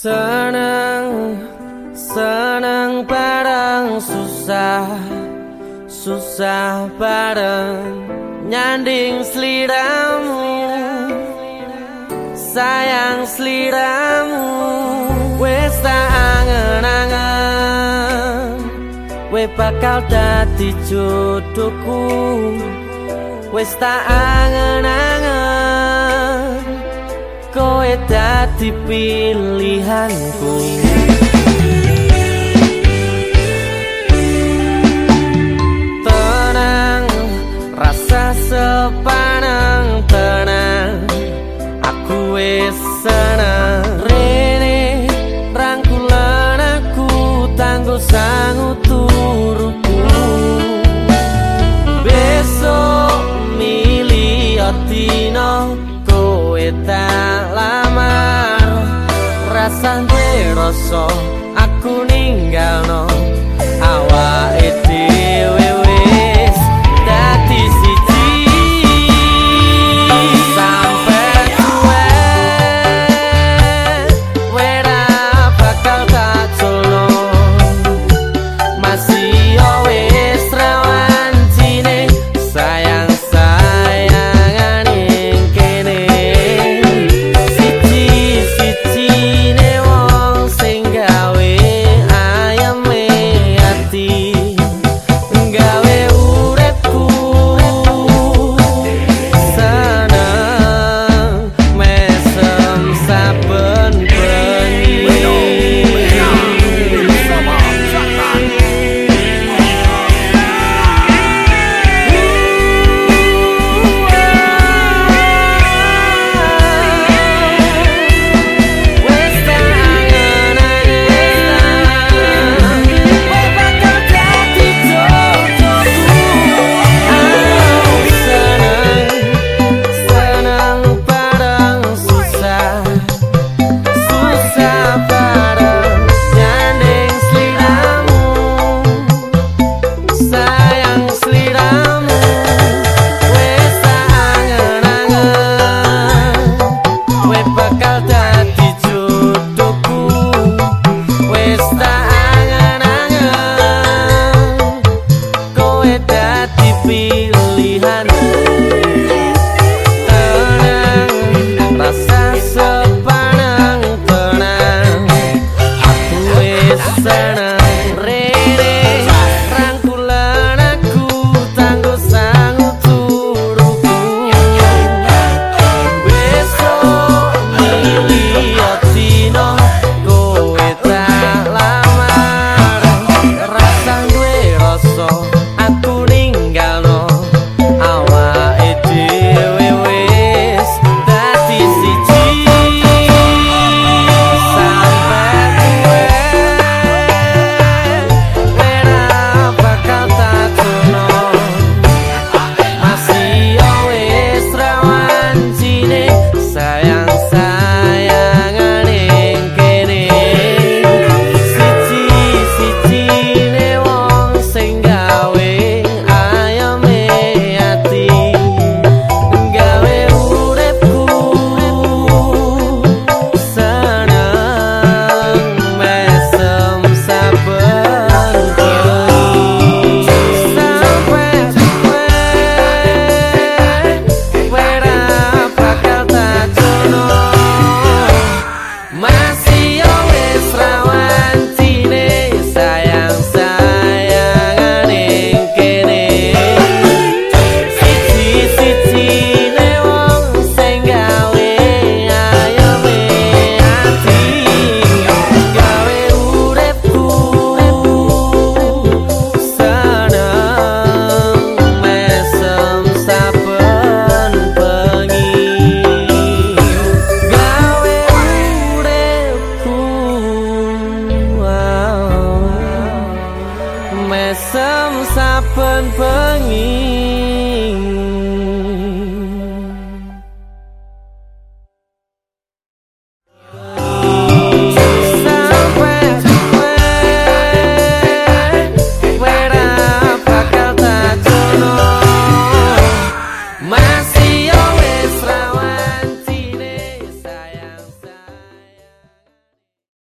Senang, senang bareng susah Susah bareng. Nyanding seliramu Sayang seliramu. Wes tak angen-angen We bakal dadi jodohku. Wes tak angen-angen Kowe dadi pilihanku kue rasa aku ninggalno. No semsapen pengi.